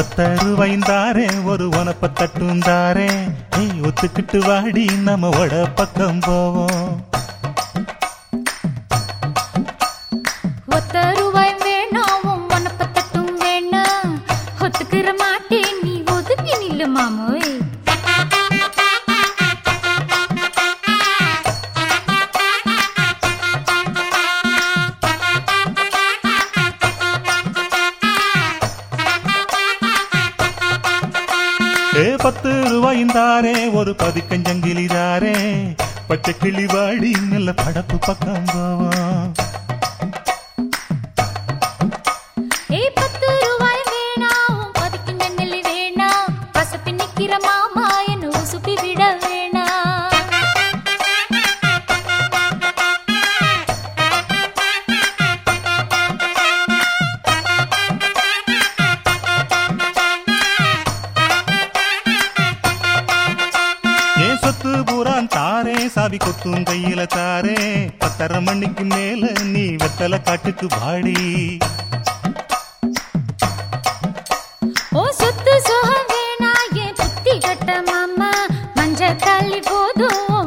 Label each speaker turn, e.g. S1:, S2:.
S1: பத்தரு வைந்தாரே ஒரு உனப்ப தட்டுந்தாரே. ஏய் ஒத்துக்கிட்டு வாடி நம்ம வட பக்கம் போவோம்.
S2: ஒத்த மாட்டேன் நீ நில்லு மாமோய்
S1: ஏ பத்து ரூபாய்ந்தாரே ஒரு பதிக்கஞ்சங்கிலிதாரே. பச்சை கிளிவாடி நல்ல படப்பு பக்கம் போவோம். சொத்து பூரான் தாரே சாவி கொத்தும் கையில தாரே. பத்தரை மணிக்கு மேல நீ வெத்தலை காட்டுக்கு வாடி. ஓ சொத்து சுகம் வேணா புத்தி கட்ட மாமா. மஞ்சள் தள்ளி போதும்.